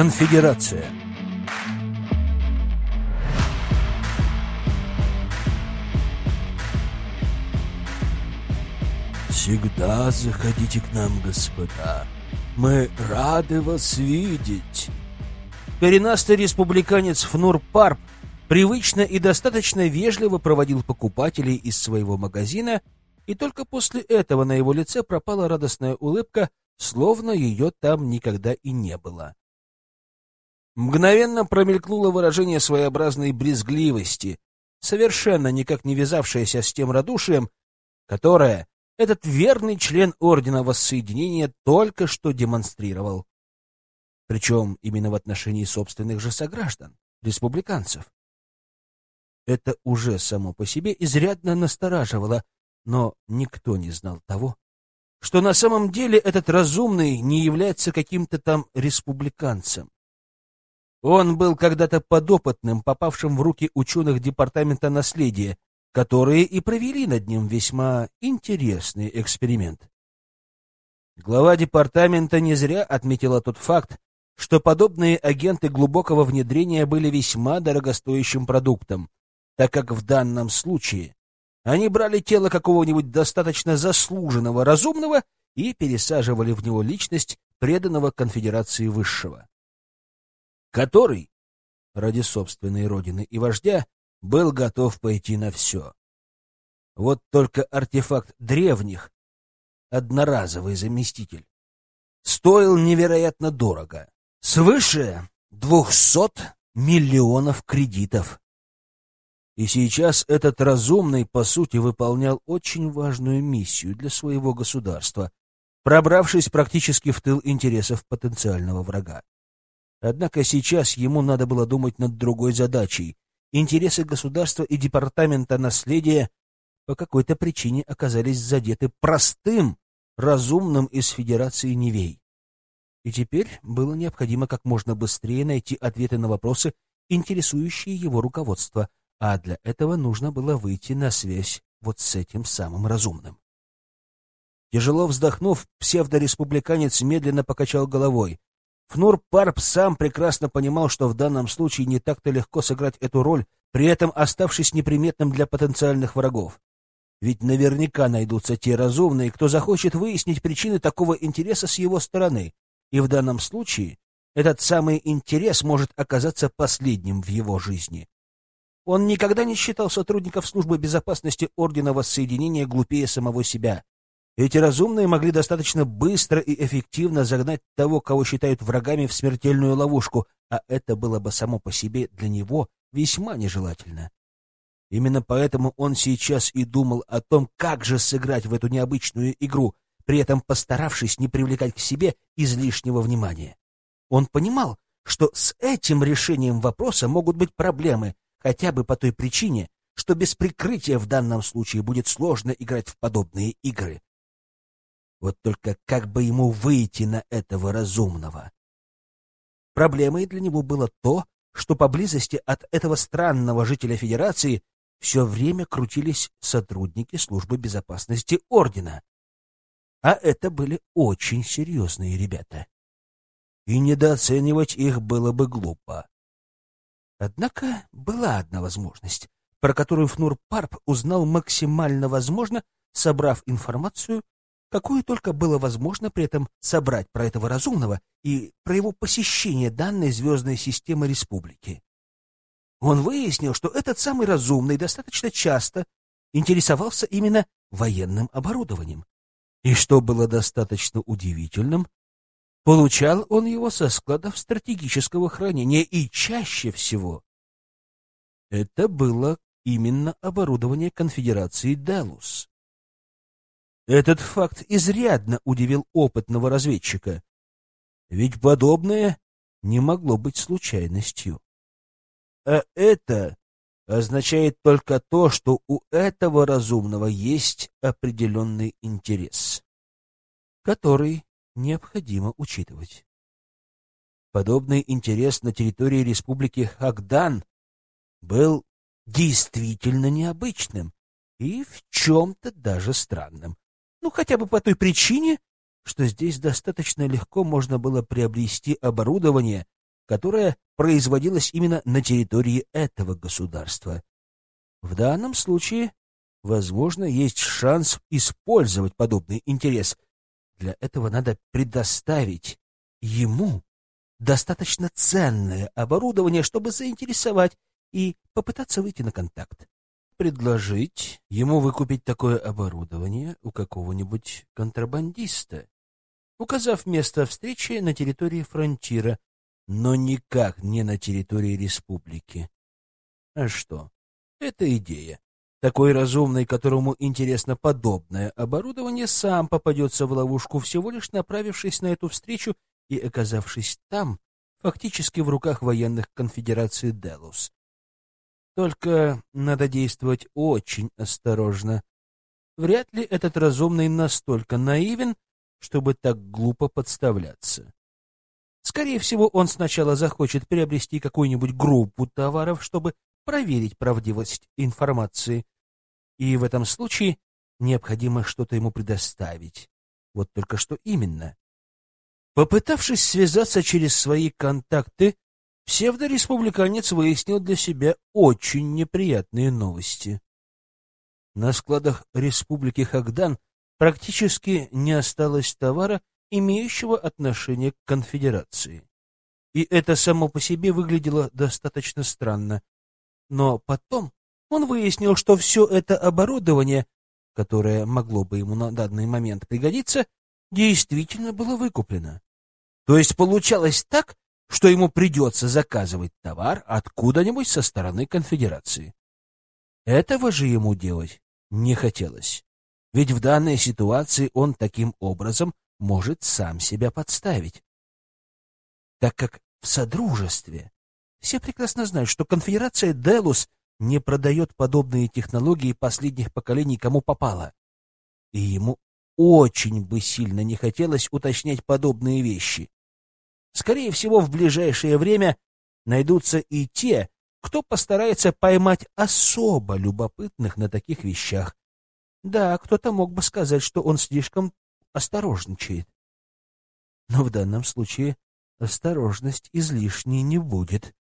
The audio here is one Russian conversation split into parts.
Конфедерация. Всегда заходите к нам, господа. Мы рады вас видеть. Коренастый республиканец Фнур Парп привычно и достаточно вежливо проводил покупателей из своего магазина, и только после этого на его лице пропала радостная улыбка, словно ее там никогда и не было. Мгновенно промелькнуло выражение своеобразной брезгливости, совершенно никак не вязавшееся с тем радушием, которое этот верный член Ордена Воссоединения только что демонстрировал. Причем именно в отношении собственных же сограждан, республиканцев. Это уже само по себе изрядно настораживало, но никто не знал того, что на самом деле этот разумный не является каким-то там республиканцем. Он был когда-то подопытным, попавшим в руки ученых Департамента наследия, которые и провели над ним весьма интересный эксперимент. Глава департамента не зря отметила тот факт, что подобные агенты глубокого внедрения были весьма дорогостоящим продуктом, так как в данном случае они брали тело какого-нибудь достаточно заслуженного разумного и пересаживали в него личность преданного конфедерации высшего, который, ради собственной родины и вождя, был готов пойти на все. Вот только артефакт древних, одноразовый заместитель, стоил невероятно дорого, свыше двухсот миллионов кредитов. И сейчас этот разумный, по сути, выполнял очень важную миссию для своего государства, пробравшись практически в тыл интересов потенциального врага. Однако сейчас ему надо было думать над другой задачей. Интересы государства и департамента наследия по какой-то причине оказались задеты простым, разумным из Федерации Невей. И теперь было необходимо как можно быстрее найти ответы на вопросы, интересующие его руководство — а для этого нужно было выйти на связь вот с этим самым разумным. Тяжело вздохнув, псевдореспубликанец медленно покачал головой. Фнур Парп сам прекрасно понимал, что в данном случае не так-то легко сыграть эту роль, при этом оставшись неприметным для потенциальных врагов. Ведь наверняка найдутся те разумные, кто захочет выяснить причины такого интереса с его стороны, и в данном случае этот самый интерес может оказаться последним в его жизни. Он никогда не считал сотрудников службы безопасности Ордена Воссоединения глупее самого себя. Эти разумные могли достаточно быстро и эффективно загнать того, кого считают врагами, в смертельную ловушку, а это было бы само по себе для него весьма нежелательно. Именно поэтому он сейчас и думал о том, как же сыграть в эту необычную игру, при этом постаравшись не привлекать к себе излишнего внимания. Он понимал, что с этим решением вопроса могут быть проблемы, хотя бы по той причине, что без прикрытия в данном случае будет сложно играть в подобные игры. Вот только как бы ему выйти на этого разумного? Проблемой для него было то, что поблизости от этого странного жителя Федерации все время крутились сотрудники службы безопасности Ордена. А это были очень серьезные ребята. И недооценивать их было бы глупо. Однако была одна возможность, про которую Фнур Парп узнал максимально возможно, собрав информацию, какую только было возможно при этом собрать про этого разумного и про его посещение данной звездной системы республики. Он выяснил, что этот самый разумный достаточно часто интересовался именно военным оборудованием. И что было достаточно удивительным, Получал он его со складов стратегического хранения, и чаще всего это было именно оборудование конфедерации Делус. Этот факт изрядно удивил опытного разведчика, ведь подобное не могло быть случайностью. А это означает только то, что у этого разумного есть определенный интерес, который необходимо учитывать. Подобный интерес на территории республики Хагдан был действительно необычным и в чем-то даже странным. Ну, хотя бы по той причине, что здесь достаточно легко можно было приобрести оборудование, которая производилась именно на территории этого государства. В данном случае, возможно, есть шанс использовать подобный интерес. Для этого надо предоставить ему достаточно ценное оборудование, чтобы заинтересовать и попытаться выйти на контакт. Предложить ему выкупить такое оборудование у какого-нибудь контрабандиста, указав место встречи на территории фронтира, но никак не на территории республики. А что? Это идея. Такой разумный, которому интересно подобное оборудование, сам попадется в ловушку, всего лишь направившись на эту встречу и оказавшись там, фактически в руках военных конфедерации Делус. Только надо действовать очень осторожно. Вряд ли этот разумный настолько наивен, чтобы так глупо подставляться. Скорее всего, он сначала захочет приобрести какую-нибудь группу товаров, чтобы проверить правдивость информации. И в этом случае необходимо что-то ему предоставить. Вот только что именно. Попытавшись связаться через свои контакты, псевдореспубликанец выяснил для себя очень неприятные новости. На складах Республики Хагдан практически не осталось товара, имеющего отношение к конфедерации. И это само по себе выглядело достаточно странно. Но потом он выяснил, что все это оборудование, которое могло бы ему на данный момент пригодиться, действительно было выкуплено. То есть получалось так, что ему придется заказывать товар откуда-нибудь со стороны конфедерации. Этого же ему делать не хотелось. Ведь в данной ситуации он таким образом может сам себя подставить. Так как в Содружестве все прекрасно знают, что конфедерация Делус не продает подобные технологии последних поколений кому попало. И ему очень бы сильно не хотелось уточнять подобные вещи. Скорее всего, в ближайшее время найдутся и те, кто постарается поймать особо любопытных на таких вещах. Да, кто-то мог бы сказать, что он слишком осторожничает. Но в данном случае осторожность излишней не будет.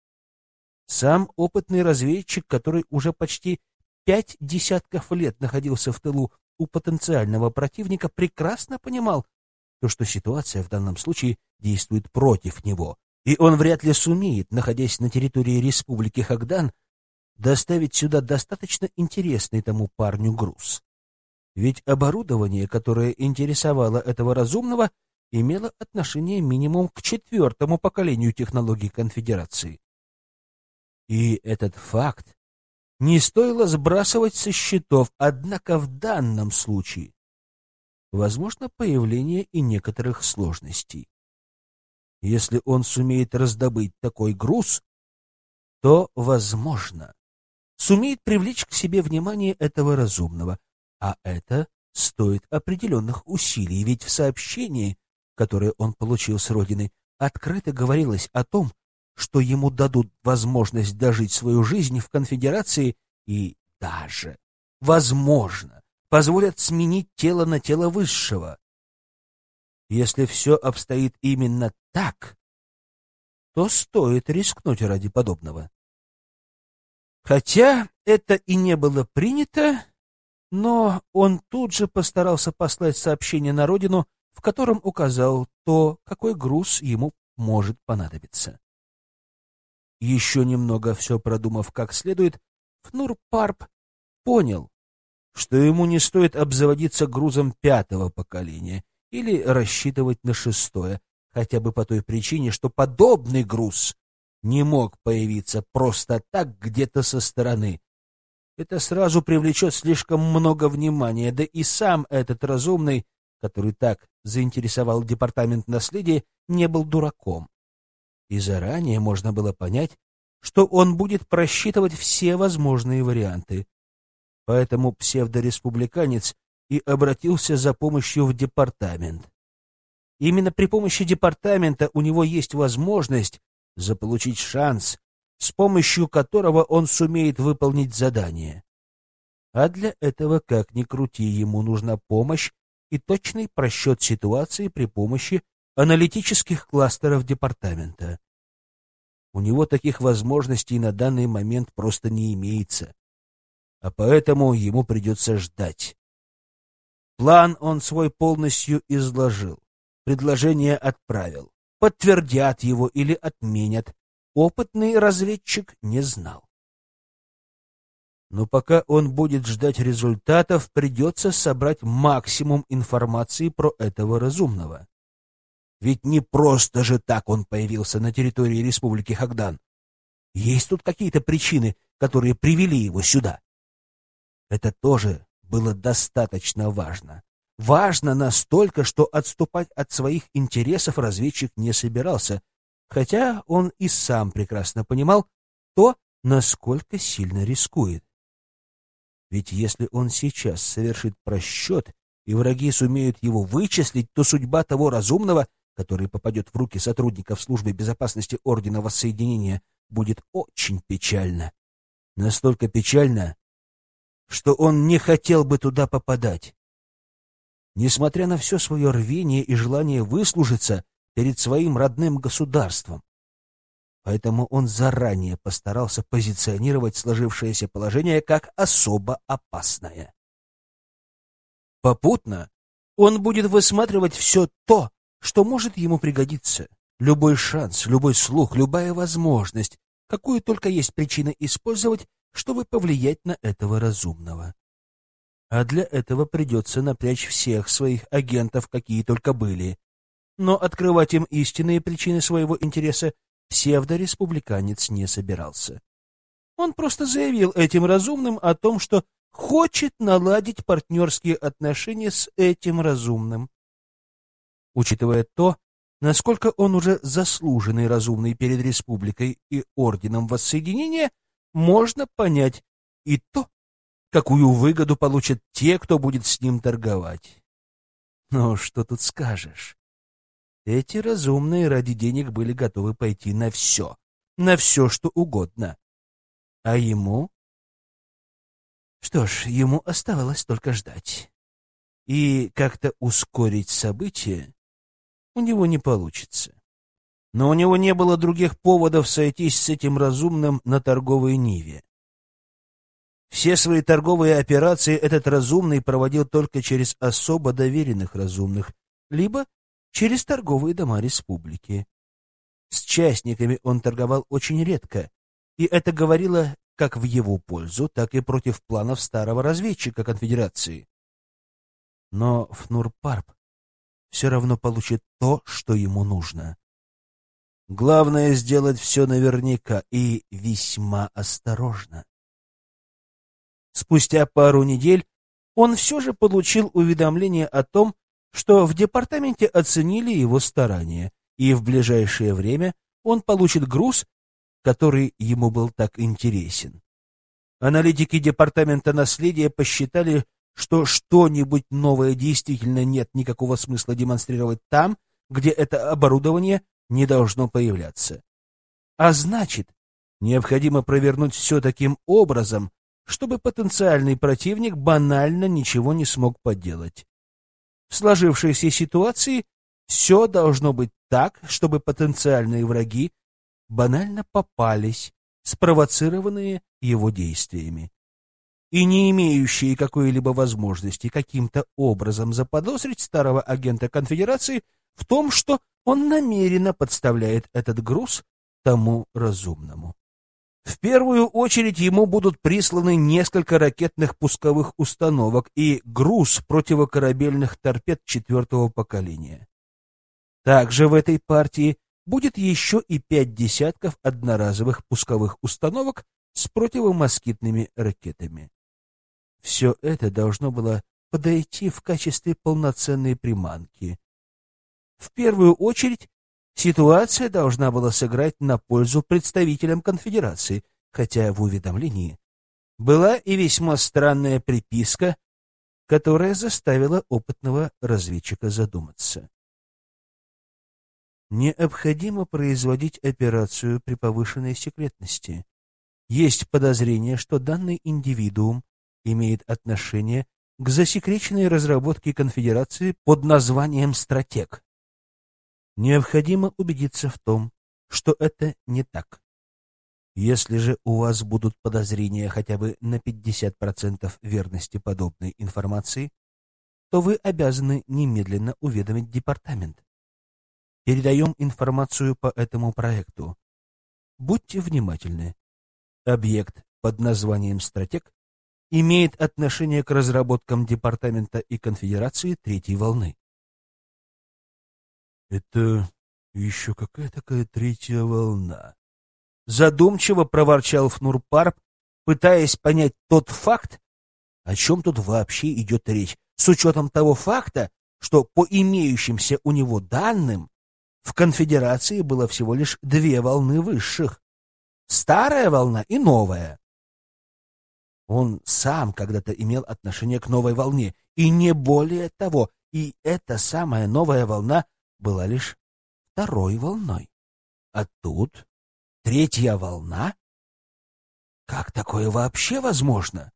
Сам опытный разведчик, который уже почти пять десятков лет находился в тылу у потенциального противника, прекрасно понимал, то, что ситуация в данном случае действует против него, и он вряд ли сумеет, находясь на территории Республики Хагдан, доставить сюда достаточно интересный тому парню груз. Ведь оборудование, которое интересовало этого разумного, имело отношение минимум к четвертому поколению технологий конфедерации. И этот факт не стоило сбрасывать со счетов, однако в данном случае возможно появление и некоторых сложностей. Если он сумеет раздобыть такой груз, то, возможно, сумеет привлечь к себе внимание этого разумного, а это стоит определенных усилий, ведь в сообщении, которое он получил с родины, открыто говорилось о том, что ему дадут возможность дожить свою жизнь в конфедерации и даже, возможно, позволят сменить тело на тело высшего. Если все обстоит именно так, то стоит рискнуть ради подобного. Хотя это и не было принято, но он тут же постарался послать сообщение на родину, в котором указал то, какой груз ему может понадобиться. Еще немного все продумав как следует, Фнур Парп понял, что ему не стоит обзаводиться грузом пятого поколения или рассчитывать на шестое, хотя бы по той причине, что подобный груз не мог появиться просто так где-то со стороны. Это сразу привлечет слишком много внимания, да и сам этот разумный, который так заинтересовал департамент наследия, не был дураком. И заранее можно было понять, что он будет просчитывать все возможные варианты. Поэтому псевдореспубликанец и обратился за помощью в департамент. Именно при помощи департамента у него есть возможность заполучить шанс, с помощью которого он сумеет выполнить задание. А для этого, как ни крути, ему нужна помощь и точный просчет ситуации при помощи аналитических кластеров департамента. У него таких возможностей на данный момент просто не имеется. А поэтому ему придется ждать. План он свой полностью изложил. Предложение отправил. Подтвердят его или отменят. Опытный разведчик не знал. Но пока он будет ждать результатов, придется собрать максимум информации про этого разумного. Ведь не просто же так он появился на территории Республики Хагдан. Есть тут какие-то причины, которые привели его сюда. Это тоже было достаточно важно. Важно настолько, что отступать от своих интересов разведчик не собирался, хотя он и сам прекрасно понимал то, насколько сильно рискует. Ведь если он сейчас совершит просчет, и враги сумеют его вычислить, то судьба того разумного, который попадет в руки сотрудников службы безопасности Ордена Воссоединения, будет очень печальна. Настолько печально, что он не хотел бы туда попадать. Несмотря на все свое рвение и желание выслужиться перед своим родным государством, поэтому он заранее постарался позиционировать сложившееся положение как особо опасное. Попутно он будет высматривать все то, что может ему пригодиться. Любой шанс, любой слух, любая возможность, какую только есть причина использовать, чтобы повлиять на этого разумного. А для этого придется напрячь всех своих агентов, какие только были. Но открывать им истинные причины своего интереса псевдореспубликанец не собирался. Он просто заявил этим разумным о том, что хочет наладить партнерские отношения с этим разумным. Учитывая то, насколько он уже заслуженный разумный перед республикой и орденом воссоединения, можно понять и то, какую выгоду получат те, кто будет с ним торговать. Но что тут скажешь? Эти разумные ради денег были готовы пойти на все, на все, что угодно. А ему? Что ж, ему оставалось только ждать. И как-то ускорить события у него не получится. Но у него не было других поводов сойтись с этим разумным на торговой ниве. Все свои торговые операции этот разумный проводил только через особо доверенных разумных, либо через торговые дома республики. С частниками он торговал очень редко, и это говорило как в его пользу, так и против планов старого разведчика конфедерации. Но Фнурпарп все равно получит то, что ему нужно. Главное — сделать все наверняка и весьма осторожно. Спустя пару недель он все же получил уведомление о том, что в департаменте оценили его старания, и в ближайшее время он получит груз, который ему был так интересен. Аналитики департамента наследия посчитали, что что-нибудь новое действительно нет никакого смысла демонстрировать там, где это оборудование не должно появляться. А значит, необходимо провернуть все таким образом, чтобы потенциальный противник банально ничего не смог поделать. В сложившейся ситуации все должно быть так, чтобы потенциальные враги банально попались, спровоцированные его действиями. И не имеющие какой-либо возможности каким-то образом заподозрить старого агента конфедерации в том, что он намеренно подставляет этот груз тому разумному. В первую очередь ему будут присланы несколько ракетных пусковых установок и груз противокорабельных торпед четвертого поколения. Также в этой партии будет еще и пять десятков одноразовых пусковых установок с противомоскитными ракетами. Все это должно было подойти в качестве полноценной приманки. В первую очередь Ситуация должна была сыграть на пользу представителям конфедерации, хотя в уведомлении была и весьма странная приписка, которая заставила опытного разведчика задуматься. Необходимо производить операцию при повышенной секретности. Есть подозрение, что данный индивидуум имеет отношение к засекреченной разработке конфедерации под названием «Стратег». Необходимо убедиться в том, что это не так. Если же у вас будут подозрения хотя бы на 50% верности подобной информации, то вы обязаны немедленно уведомить департамент. Передаем информацию по этому проекту. Будьте внимательны. Объект под названием «Стратег» имеет отношение к разработкам Департамента и Конфедерации Третьей волны. Это еще какая такая третья волна? Задумчиво проворчал Фнурпарп, пытаясь понять тот факт, о чем тут вообще идет речь, с учетом того факта, что по имеющимся у него данным в конфедерации было всего лишь две волны высших. Старая волна и новая. Он сам когда-то имел отношение к новой волне, и не более того, и эта самая новая волна была лишь второй волной. А тут третья волна? Как такое вообще возможно?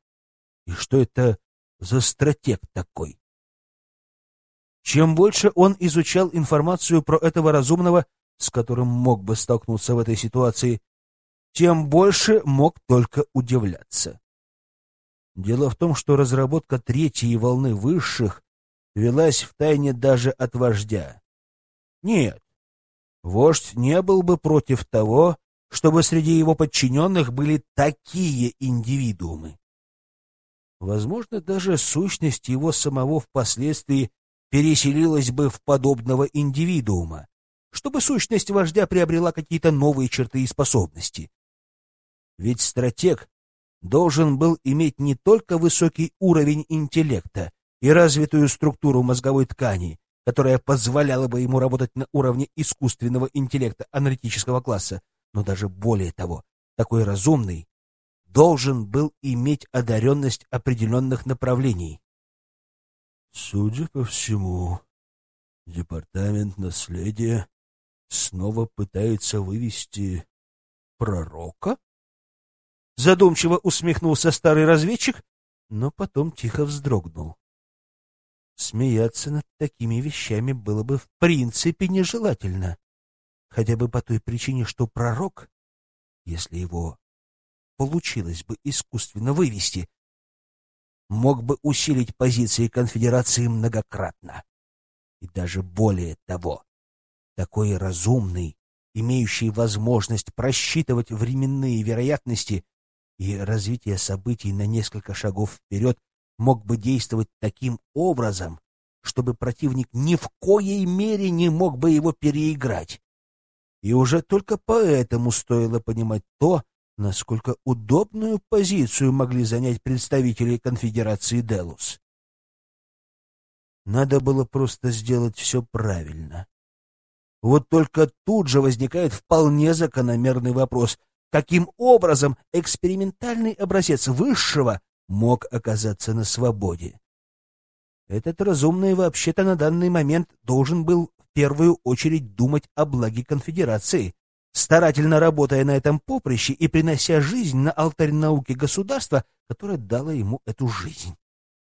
И что это за стратег такой? Чем больше он изучал информацию про этого разумного, с которым мог бы столкнуться в этой ситуации, тем больше мог только удивляться. Дело в том, что разработка третьей волны высших велась в тайне даже от вождя. Нет, вождь не был бы против того, чтобы среди его подчиненных были такие индивидуумы. Возможно, даже сущность его самого впоследствии переселилась бы в подобного индивидуума, чтобы сущность вождя приобрела какие-то новые черты и способности. Ведь стратег должен был иметь не только высокий уровень интеллекта и развитую структуру мозговой ткани, которая позволяла бы ему работать на уровне искусственного интеллекта аналитического класса, но даже более того, такой разумный должен был иметь одаренность определенных направлений. Судя по всему, департамент наследия снова пытается вывести пророка? Задумчиво усмехнулся старый разведчик, но потом тихо вздрогнул. Смеяться над такими вещами было бы в принципе нежелательно. Хотя бы по той причине, что пророк, если его получилось бы искусственно вывести, мог бы усилить позиции конфедерации многократно. И даже более того, такой разумный, имеющий возможность просчитывать временные вероятности, и развитие событий на несколько шагов вперед мог бы действовать таким образом, чтобы противник ни в коей мере не мог бы его переиграть. И уже только поэтому стоило понимать то, насколько удобную позицию могли занять представители конфедерации Делус. Надо было просто сделать все правильно. Вот только тут же возникает вполне закономерный вопрос — каким образом экспериментальный образец высшего мог оказаться на свободе. Этот разумный вообще-то на данный момент должен был в первую очередь думать о благе конфедерации, старательно работая на этом поприще и принося жизнь на алтарь науки государства, которое дало ему эту жизнь.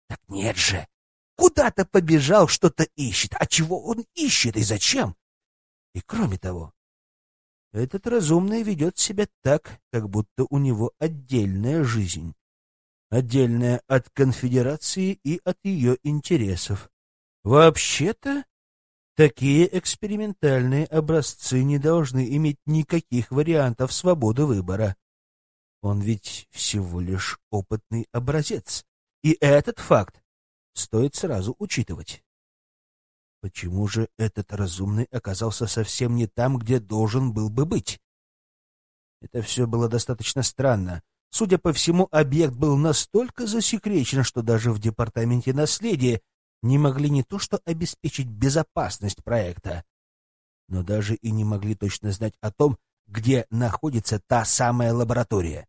Так нет же! Куда-то побежал, что-то ищет. А чего он ищет и зачем? И кроме того, этот разумный ведет себя так, как будто у него отдельная жизнь, отдельная от конфедерации и от ее интересов. Вообще-то, такие экспериментальные образцы не должны иметь никаких вариантов свободы выбора. Он ведь всего лишь опытный образец, и этот факт стоит сразу учитывать. Почему же этот разумный оказался совсем не там, где должен был бы быть? Это все было достаточно странно. Судя по всему, объект был настолько засекречен, что даже в департаменте наследия не могли не то что обеспечить безопасность проекта, но даже и не могли точно знать о том, где находится та самая лаборатория.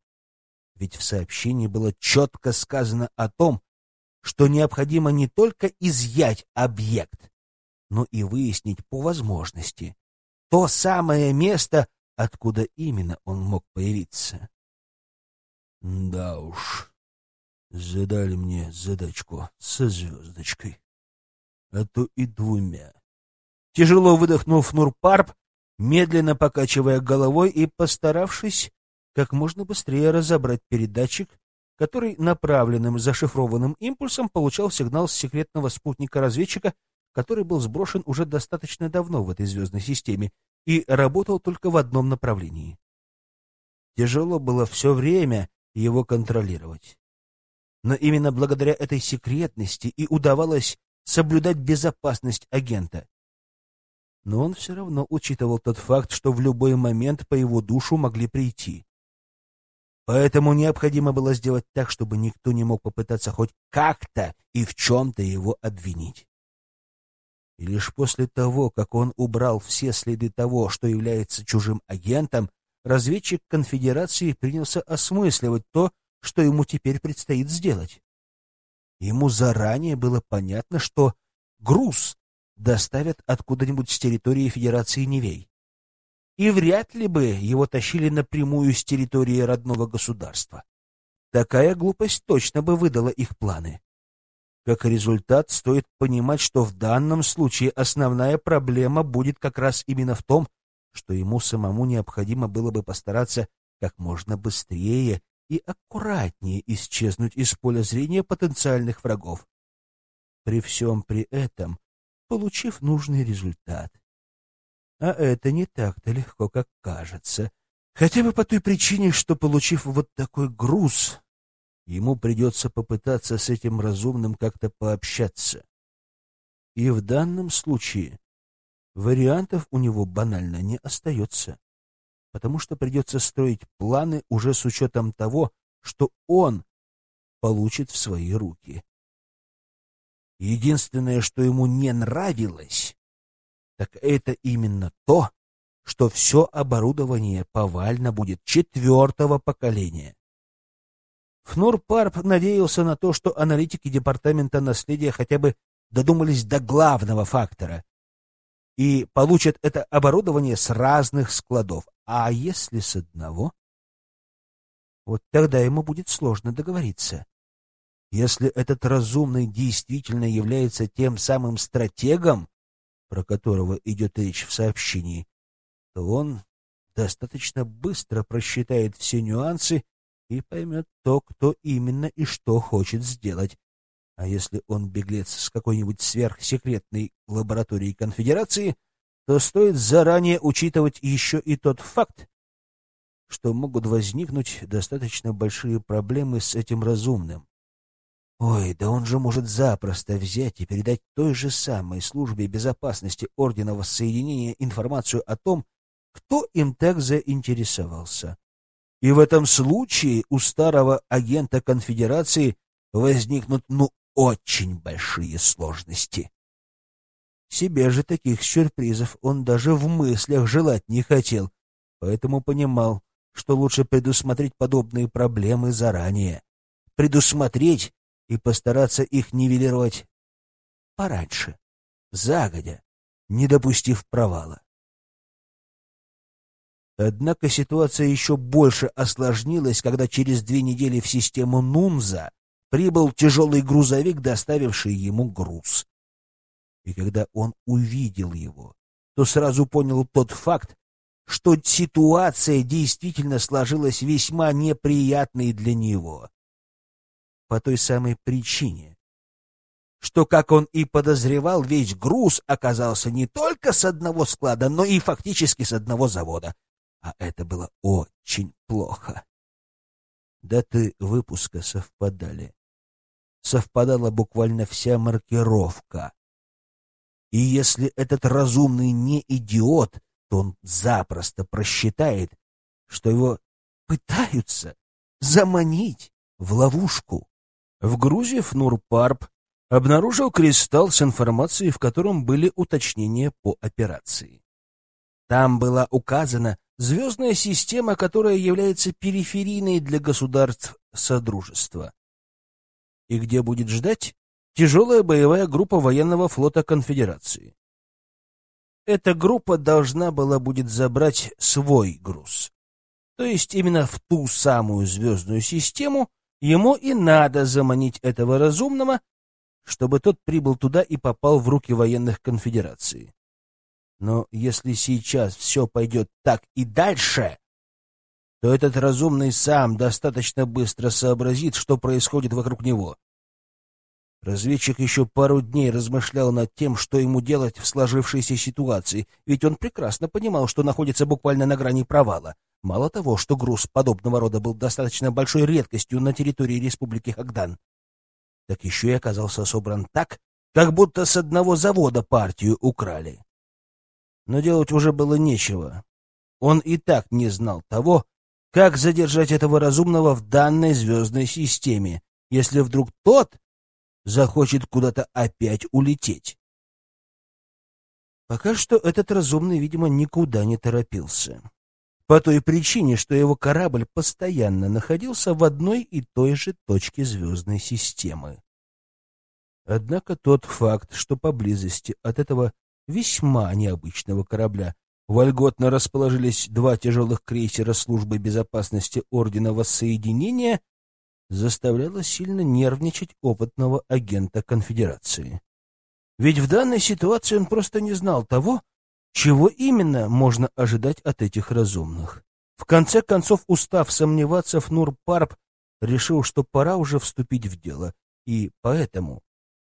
Ведь в сообщении было четко сказано о том, что необходимо не только изъять объект, но и выяснить по возможности то самое место, откуда именно он мог появиться. Да уж, задали мне задачку со звездочкой, а то и двумя. Тяжело выдохнув Нурпарп, медленно покачивая головой и постаравшись как можно быстрее разобрать передатчик, который направленным зашифрованным импульсом получал сигнал с секретного спутника-разведчика, который был сброшен уже достаточно давно в этой звездной системе и работал только в одном направлении. Тяжело было все время его контролировать. Но именно благодаря этой секретности и удавалось соблюдать безопасность агента. Но он все равно учитывал тот факт, что в любой момент по его душу могли прийти. Поэтому необходимо было сделать так, чтобы никто не мог попытаться хоть как-то и в чем-то его обвинить. И лишь после того, как он убрал все следы того, что является чужим агентом, разведчик конфедерации принялся осмысливать то, что ему теперь предстоит сделать. Ему заранее было понятно, что груз доставят откуда-нибудь с территории Федерации Невей и вряд ли бы его тащили напрямую с территории родного государства. Такая глупость точно бы выдала их планы. Как результат, стоит понимать, что в данном случае основная проблема будет как раз именно в том, что ему самому необходимо было бы постараться как можно быстрее и аккуратнее исчезнуть из поля зрения потенциальных врагов. При всем при этом, получив нужный результат. А это не так-то легко, как кажется. Хотя бы по той причине, что, получив вот такой груз, ему придется попытаться с этим разумным как-то пообщаться. И в данном случае вариантов у него банально не остается, потому что придется строить планы уже с учетом того, что он получит в свои руки. Единственное, что ему не нравилось, так это именно то, что все оборудование повально будет четвертого поколения. Фнур Парп надеялся на то, что аналитики Департамента наследия хотя бы додумались до главного фактора и получат это оборудование с разных складов. А если с одного? Вот тогда ему будет сложно договориться. Если этот разумный действительно является тем самым стратегом, про которого идет речь в сообщении, то он достаточно быстро просчитает все нюансы и поймет то, кто именно и что хочет сделать. А если он беглец с какой-нибудь сверхсекретной лаборатории конфедерации, то стоит заранее учитывать еще и тот факт, что могут возникнуть достаточно большие проблемы с этим разумным. Ой, да он же может запросто взять и передать той же самой службе безопасности Ордена Воссоединения информацию о том, кто им так заинтересовался. И в этом случае у старого агента конфедерации возникнут, ну, очень большие сложности. Себе же таких сюрпризов он даже в мыслях желать не хотел, поэтому понимал, что лучше предусмотреть подобные проблемы заранее. Предусмотреть и постараться их нивелировать пораньше, загодя, не допустив провала. Однако ситуация еще больше осложнилась, когда через две недели в систему Нунза прибыл тяжелый грузовик, доставивший ему груз. И когда он увидел его, то сразу понял тот факт, что ситуация действительно сложилась весьма неприятной для него по той самой причине, что, как он и подозревал, весь груз оказался не только с одного склада, но и фактически с одного завода. А это было очень плохо. Даты выпуска совпадали. Совпадала буквально вся маркировка. И если этот разумный не идиот, то он запросто просчитает, что его пытаются заманить в ловушку. В Грузии Фнурпарп обнаружил кристалл с информацией, в котором были уточнения по операции. Там была указана звездная система, которая является периферийной для государств Содружества. И где будет ждать тяжелая боевая группа военного флота Конфедерации. Эта группа должна была будет забрать свой груз. То есть именно в ту самую звездную систему, Ему и надо заманить этого разумного, чтобы тот прибыл туда и попал в руки военных конфедерации. Но если сейчас все пойдет так и дальше, то этот разумный сам достаточно быстро сообразит, что происходит вокруг него. Разведчик еще пару дней размышлял над тем, что ему делать в сложившейся ситуации, ведь он прекрасно понимал, что находится буквально на грани провала. Мало того, что груз подобного рода был достаточно большой редкостью на территории Республики Хагдан, так еще и оказался собран так, как будто с одного завода партию украли. Но делать уже было нечего. Он и так не знал того, как задержать этого разумного в данной звездной системе, если вдруг тот захочет куда-то опять улететь. Пока что этот разумный, видимо, никуда не торопился. По той причине, что его корабль постоянно находился в одной и той же точке звездной системы. Однако тот факт, что поблизости от этого весьма необычного корабля вольготно расположились два тяжелых крейсера службы безопасности Ордена Воссоединения, заставляло сильно нервничать опытного агента конфедерации. Ведь в данной ситуации он просто не знал того, чего именно можно ожидать от этих разумных. В конце концов, устав сомневаться, Фнур Парп решил, что пора уже вступить в дело, и поэтому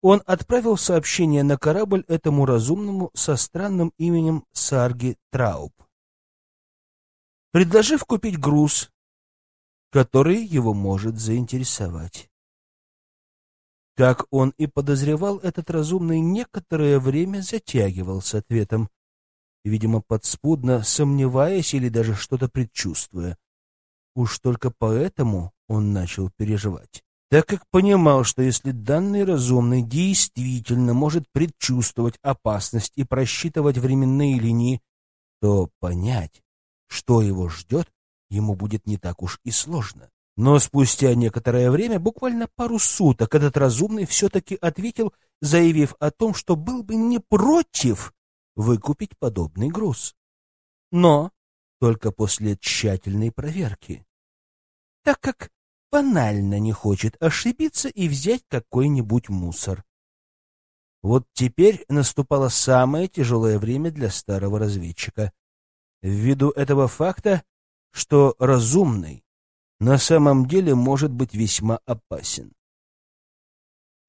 он отправил сообщение на корабль этому разумному со странным именем Сарги Трауб, предложив купить груз который его может заинтересовать. Как он и подозревал, этот разумный некоторое время затягивал с ответом, видимо, подспудно сомневаясь или даже что-то предчувствуя. Уж только поэтому он начал переживать, так как понимал, что если данный разумный действительно может предчувствовать опасность и просчитывать временные линии, то понять, что его ждет, ему будет не так уж и сложно. Но спустя некоторое время, буквально пару суток, этот разумный все-таки ответил, заявив о том, что был бы не против выкупить подобный груз. Но только после тщательной проверки. Так как банально не хочет ошибиться и взять какой-нибудь мусор. Вот теперь наступало самое тяжелое время для старого разведчика. Ввиду этого факта что разумный на самом деле может быть весьма опасен.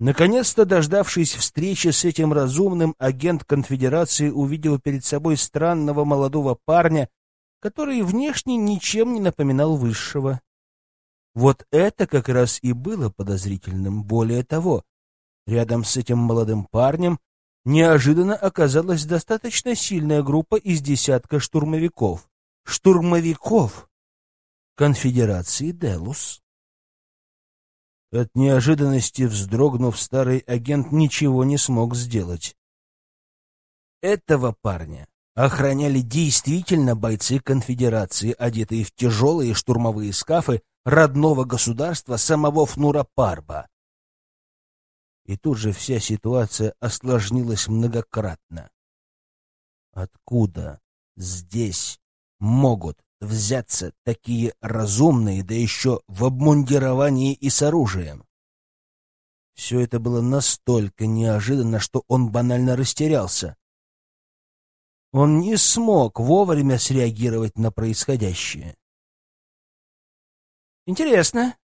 Наконец-то, дождавшись встречи с этим разумным, агент конфедерации увидел перед собой странного молодого парня, который внешне ничем не напоминал высшего. Вот это как раз и было подозрительным. Более того, рядом с этим молодым парнем неожиданно оказалась достаточно сильная группа из десятка штурмовиков штурмовиков конфедерации Делус. От неожиданности вздрогнув, старый агент ничего не смог сделать. Этого парня охраняли действительно бойцы конфедерации, одетые в тяжелые штурмовые скафы родного государства самого Фнура Парба. И тут же вся ситуация осложнилась многократно. Откуда здесь могут взяться такие разумные, да еще в обмундировании и с оружием? Все это было настолько неожиданно, что он банально растерялся. Он не смог вовремя среагировать на происходящее. Интересно.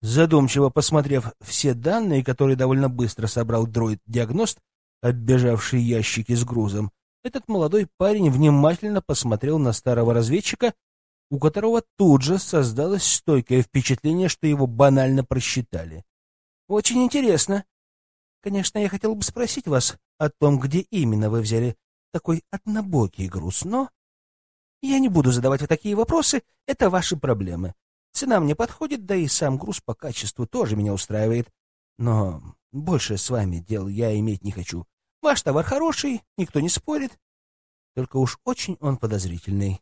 Задумчиво посмотрев все данные, которые довольно быстро собрал дроид-диагност, оббежавший ящики с грузом, этот молодой парень внимательно посмотрел на старого разведчика, у которого тут же создалось стойкое впечатление, что его банально просчитали. «Очень интересно. Конечно, я хотел бы спросить вас о том, где именно вы взяли такой однобокий груз, но я не буду задавать вот такие вопросы, это ваши проблемы. Цена мне подходит, да и сам груз по качеству тоже меня устраивает. Но больше с вами дел я иметь не хочу. Ваш товар хороший, никто не спорит. Только уж очень он подозрительный.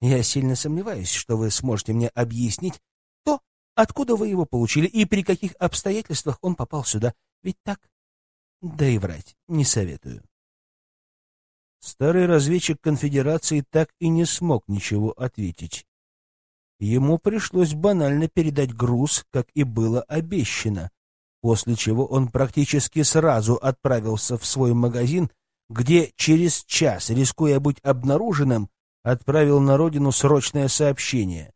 Я сильно сомневаюсь, что вы сможете мне объяснить то, откуда вы его получили и при каких обстоятельствах он попал сюда. Ведь так? Да и врать не советую. Старый разведчик конфедерации так и не смог ничего ответить. Ему пришлось банально передать груз, как и было обещано, после чего он практически сразу отправился в свой магазин, где через час, рискуя быть обнаруженным, отправил на родину срочное сообщение,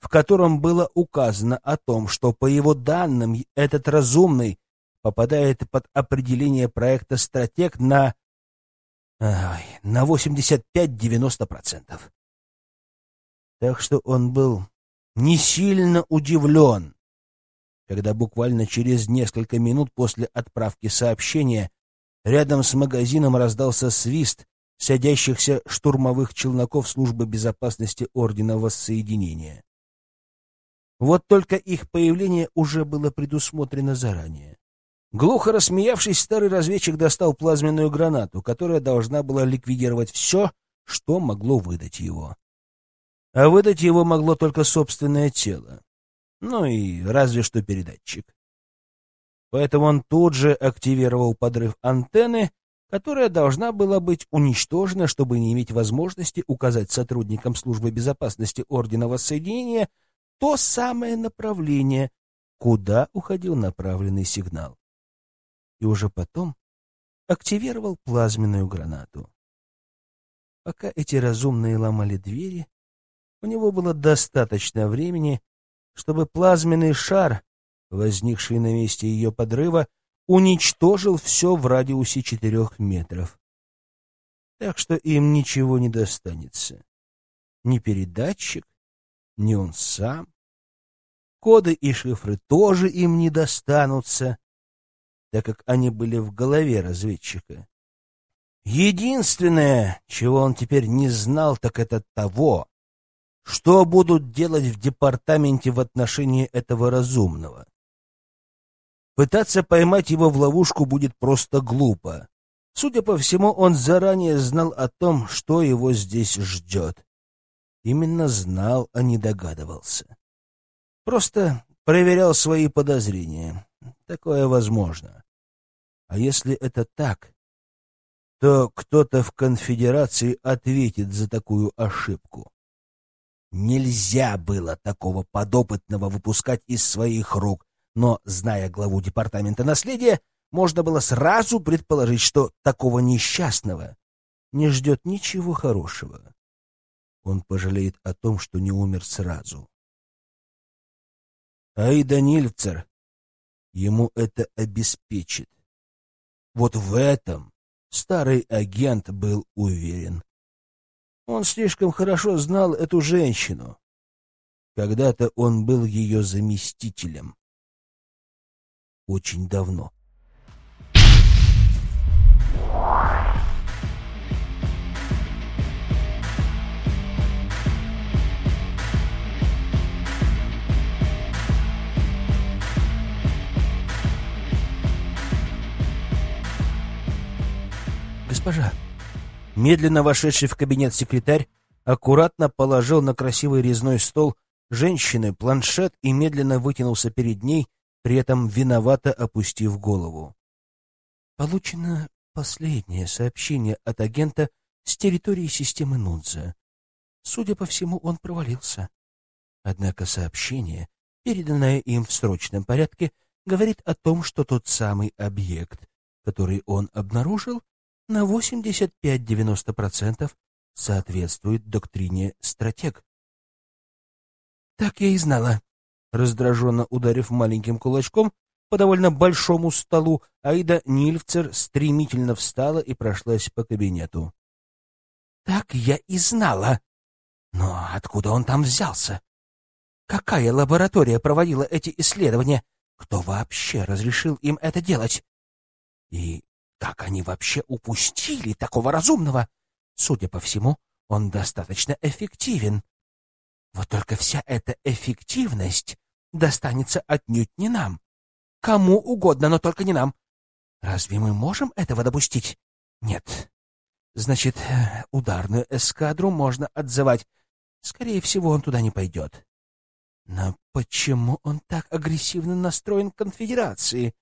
в котором было указано о том, что, по его данным, этот разумный попадает под определение проекта «Стратег» на, ой, на 85-90%. Так что он был не сильно удивлен, когда буквально через несколько минут после отправки сообщения рядом с магазином раздался свист садящихся штурмовых челноков службы безопасности Ордена Воссоединения. Вот только их появление уже было предусмотрено заранее. Глухо рассмеявшись, старый разведчик достал плазменную гранату, которая должна была ликвидировать все, что могло выдать его. А выдать его могло только собственное тело. Ну и разве что передатчик. Поэтому он тут же активировал подрыв антенны, которая должна была быть уничтожена, чтобы не иметь возможности указать сотрудникам службы безопасности Ордена Воссоединения то самое направление, куда уходил направленный сигнал. И уже потом активировал плазменную гранату. Пока эти разумные ломали двери, у него было достаточно времени, чтобы плазменный шар, возникший на месте ее подрыва, уничтожил все в радиусе четырех метров. Так что им ничего не достанется. Ни передатчик, ни он сам. Коды и шифры тоже им не достанутся, так как они были в голове разведчика. Единственное, чего он теперь не знал, так это того, что будут делать в департаменте в отношении этого разумного. Пытаться поймать его в ловушку будет просто глупо. Судя по всему, он заранее знал о том, что его здесь ждет. Именно знал, а не догадывался. Просто проверял свои подозрения. Такое возможно. А если это так, то кто-то в конфедерации ответит за такую ошибку. Нельзя было такого подопытного выпускать из своих рук, но, зная главу департамента наследия, можно было сразу предположить, что такого несчастного не ждет ничего хорошего. Он пожалеет о том, что не умер сразу. Аида Нильцер ему это обеспечит. Вот в этом старый агент был уверен. Он слишком хорошо знал эту женщину. Когда-то он был ее заместителем. Очень давно. Госпожа, Медленно вошедший в кабинет секретарь аккуратно положил на красивый резной стол женщины планшет и медленно вытянулся перед ней, при этом виновато опустив голову. Получено последнее сообщение от агента с территории системы Нунца. Судя по всему, он провалился. Однако сообщение, переданное им в срочном порядке, говорит о том, что тот самый объект, который он обнаружил, на 85-90% соответствует доктрине стратег. Так я и знала. Раздраженно ударив маленьким кулачком по довольно большому столу, Аида Нильфцер стремительно встала и прошлась по кабинету. Так я и знала. Но откуда он там взялся? Какая лаборатория проводила эти исследования? Кто вообще разрешил им это делать? И как они вообще упустили такого разумного? Судя по всему, он достаточно эффективен. Вот только вся эта эффективность достанется отнюдь не нам. Кому угодно, но только не нам. Разве мы можем этого допустить? Нет. Значит, ударную эскадру можно отзывать. Скорее всего, он туда не пойдет. Но почему он так агрессивно настроен к конфедерации?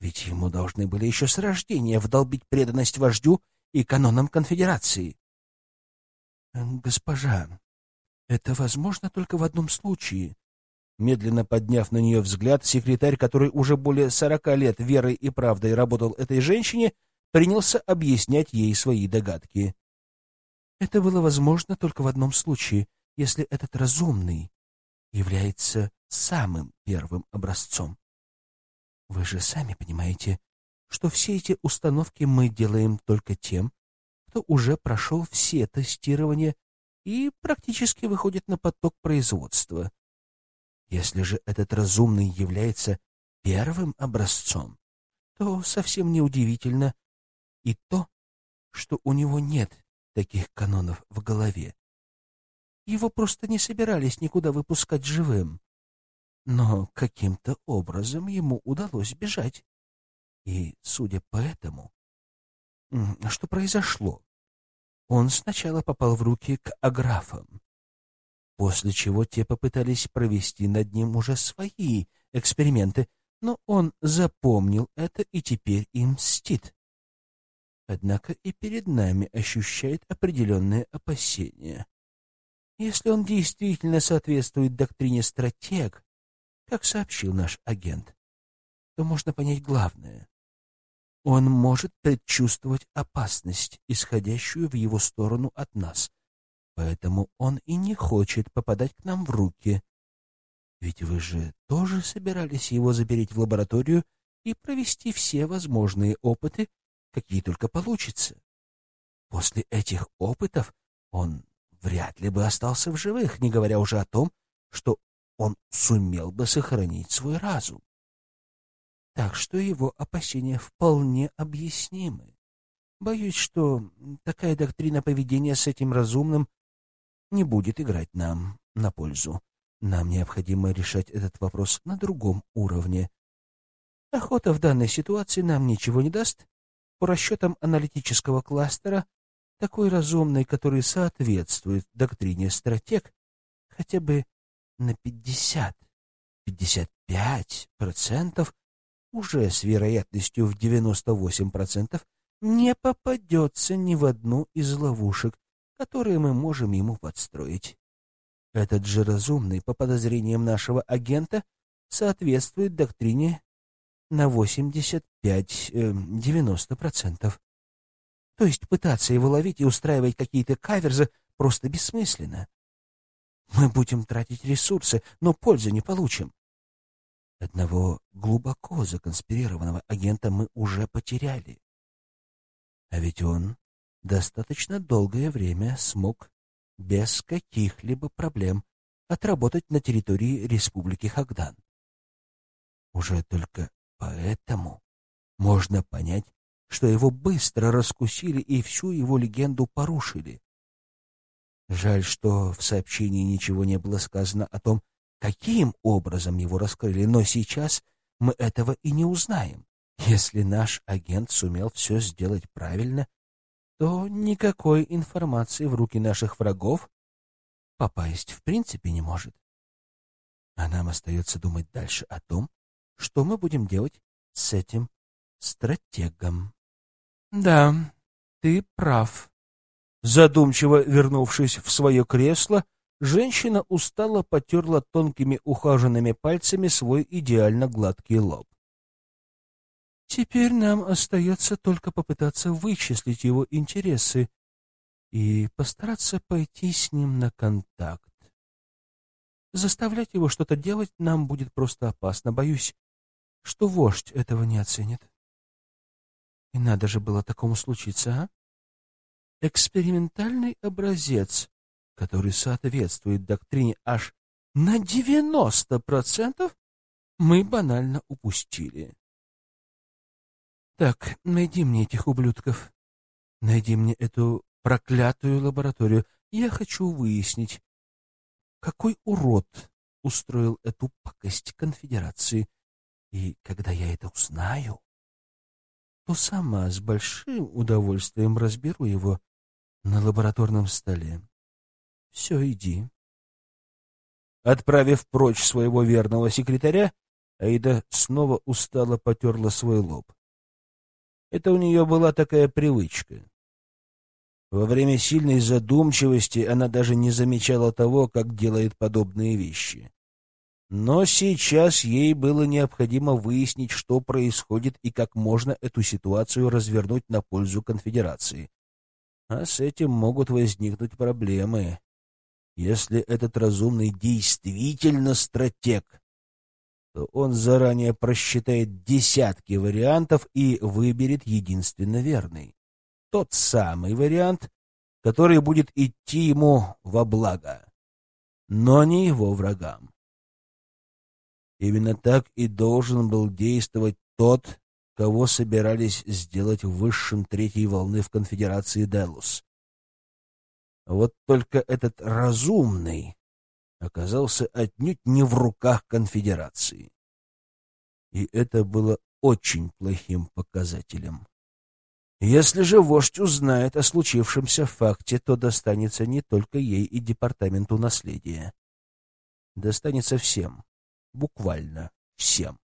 Ведь ему должны были еще с рождения вдолбить преданность вождю и канонам конфедерации. «Госпожа, это возможно только в одном случае». Медленно подняв на нее взгляд, секретарь, который уже более сорока лет верой и правдой работал этой женщине, принялся объяснять ей свои догадки. Это было возможно только в одном случае, если этот разумный является самым первым образцом. Вы же сами понимаете, что все эти установки мы делаем только тем, кто уже прошел все тестирования и практически выходит на поток производства. Если же этот разумный является первым образцом, то совсем неудивительно и то, что у него нет таких канонов в голове. Его просто не собирались никуда выпускать живым. Но каким-то образом ему удалось бежать. И, судя по этому, что произошло? Он сначала попал в руки к аграфам, после чего те попытались провести над ним уже свои эксперименты, но он запомнил это и теперь им мстит. Однако и перед нами ощущает определенные опасения. Если он действительно соответствует доктрине стратег, как сообщил наш агент, то можно понять главное. Он может предчувствовать опасность, исходящую в его сторону от нас, поэтому он и не хочет попадать к нам в руки. Ведь вы же тоже собирались его заберить в лабораторию и провести все возможные опыты, какие только получится. После этих опытов он вряд ли бы остался в живых, не говоря уже о том, что он сумел бы сохранить свой разум. Так что его опасения вполне объяснимы. Боюсь, что такая доктрина поведения с этим разумным не будет играть нам на пользу. Нам необходимо решать этот вопрос на другом уровне. Охота в данной ситуации нам ничего не даст. По расчетам аналитического кластера, такой разумный, который соответствует доктрине стратег, хотя бы на 50-55% уже с вероятностью в 98% не попадется ни в одну из ловушек, которые мы можем ему подстроить. Этот же разумный, по подозрениям нашего агента, соответствует доктрине на 85-90%. То есть пытаться его ловить и устраивать какие-то каверзы просто бессмысленно. Мы будем тратить ресурсы, но пользы не получим. Одного глубоко законспирированного агента мы уже потеряли. А ведь он достаточно долгое время смог без каких-либо проблем отработать на территории Республики Хагдан. Уже только поэтому можно понять, что его быстро раскусили и всю его легенду порушили. Жаль, что в сообщении ничего не было сказано о том, каким образом его раскрыли, но сейчас мы этого и не узнаем. Если наш агент сумел все сделать правильно, то никакой информации в руки наших врагов попасть в принципе не может. А нам остается думать дальше о том, что мы будем делать с этим стратегом. Да, ты прав. Задумчиво вернувшись в свое кресло, женщина устало потерла тонкими ухоженными пальцами свой идеально гладкий лоб. Теперь нам остается только попытаться вычислить его интересы и постараться пойти с ним на контакт. Заставлять его что-то делать нам будет просто опасно. Боюсь, что вождь этого не оценит. И надо же было такому случиться, а? Экспериментальный образец, который соответствует доктрине аж на 90%, мы банально упустили. Так, найди мне этих ублюдков. Найди мне эту проклятую лабораторию. Я хочу выяснить, какой урод устроил эту пакость конфедерации. И когда я это узнаю, то сама с большим удовольствием разберу его на лабораторном столе. Все, иди. Отправив прочь своего верного секретаря, Аида снова устало потерла свой лоб. Это у нее была такая привычка. Во время сильной задумчивости она даже не замечала того, как делает подобные вещи. Но сейчас ей было необходимо выяснить, что происходит и как можно эту ситуацию развернуть на пользу конфедерации. А с этим могут возникнуть проблемы. Если этот разумный действительно стратег, то он заранее просчитает десятки вариантов и выберет единственно верный. Тот самый вариант, который будет идти ему во благо, но не его врагам. Именно так и должен был действовать тот, кого собирались сделать высшим третьей волны в конфедерации Делус. Вот только этот разумный оказался отнюдь не в руках конфедерации. И это было очень плохим показателем. Если же вождь узнает о случившемся факте, то достанется не только ей и департаменту наследия. Достанется всем, буквально всем,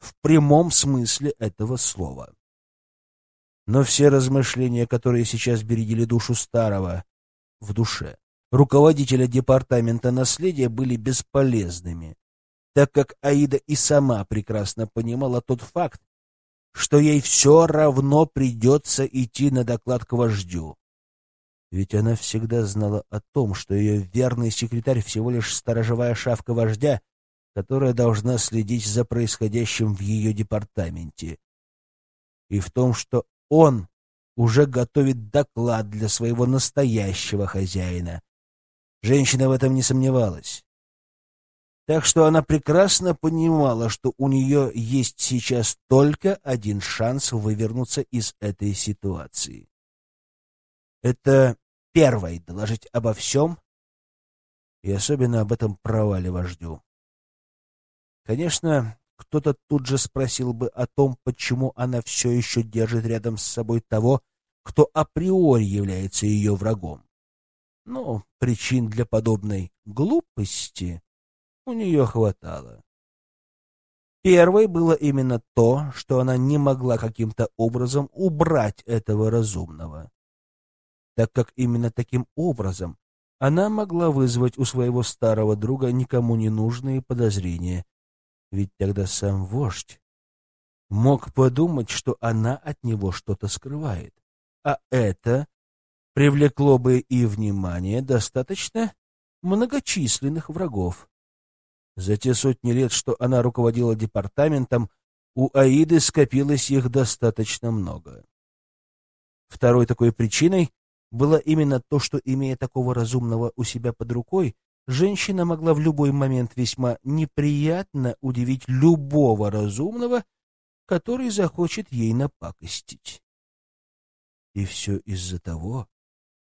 в прямом смысле этого слова. Но все размышления, которые сейчас бередили душу старого, в душе. Руководителя департамента наследия были бесполезными, так как Аида и сама прекрасно понимала тот факт, что ей все равно придется идти на доклад к вождю. Ведь она всегда знала о том, что ее верный секретарь всего лишь сторожевая шавка вождя, которая должна следить за происходящим в ее департаменте. И в том, что он уже готовит доклад для своего настоящего хозяина. Женщина в этом не сомневалась. Так что она прекрасно понимала, что у нее есть сейчас только один шанс вывернуться из этой ситуации. Это первой доложить обо всем и особенно об этом провале вождю. Конечно, кто-то тут же спросил бы о том, почему она все еще держит рядом с собой того, кто априори является ее врагом. Но причин для подобной глупости у нее хватало. Первой было именно то, что она не могла каким-то образом убрать этого разумного, так как именно таким образом она могла вызвать у своего старого друга никому не нужные подозрения, ведь тогда сам вождь мог подумать, что она от него что-то скрывает а это привлекло бы и внимание достаточно многочисленных врагов. За те сотни лет, что она руководила департаментом, у Аиды скопилось их достаточно много. Второй такой причиной было именно то, что, имея такого разумного у себя под рукой, женщина могла в любой момент весьма неприятно удивить любого разумного, который захочет ей напакостить. И все из-за того,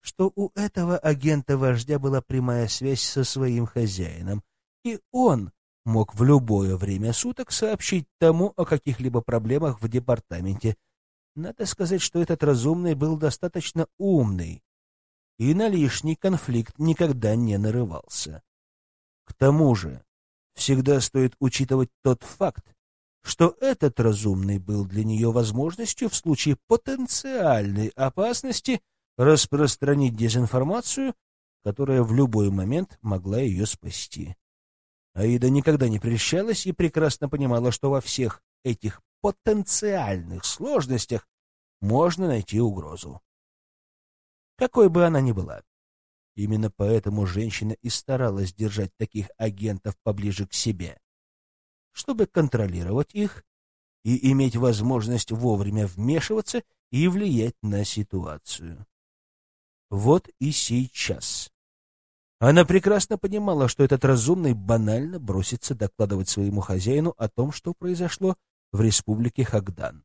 что у этого агента-вождя была прямая связь со своим хозяином, и он мог в любое время суток сообщить тому о каких-либо проблемах в департаменте. Надо сказать, что этот разумный был достаточно умный и на лишний конфликт никогда не нарывался. К тому же, всегда стоит учитывать тот факт, что этот разумный был для нее возможностью в случае потенциальной опасности распространить дезинформацию, которая в любой момент могла ее спасти. Аида никогда не прельщалась и прекрасно понимала, что во всех этих потенциальных сложностях можно найти угрозу. Какой бы она ни была. Именно поэтому женщина и старалась держать таких агентов поближе к себе чтобы контролировать их и иметь возможность вовремя вмешиваться и влиять на ситуацию. Вот и сейчас. Она прекрасно понимала, что этот разумный банально бросится докладывать своему хозяину о том, что произошло в республике Хагдан.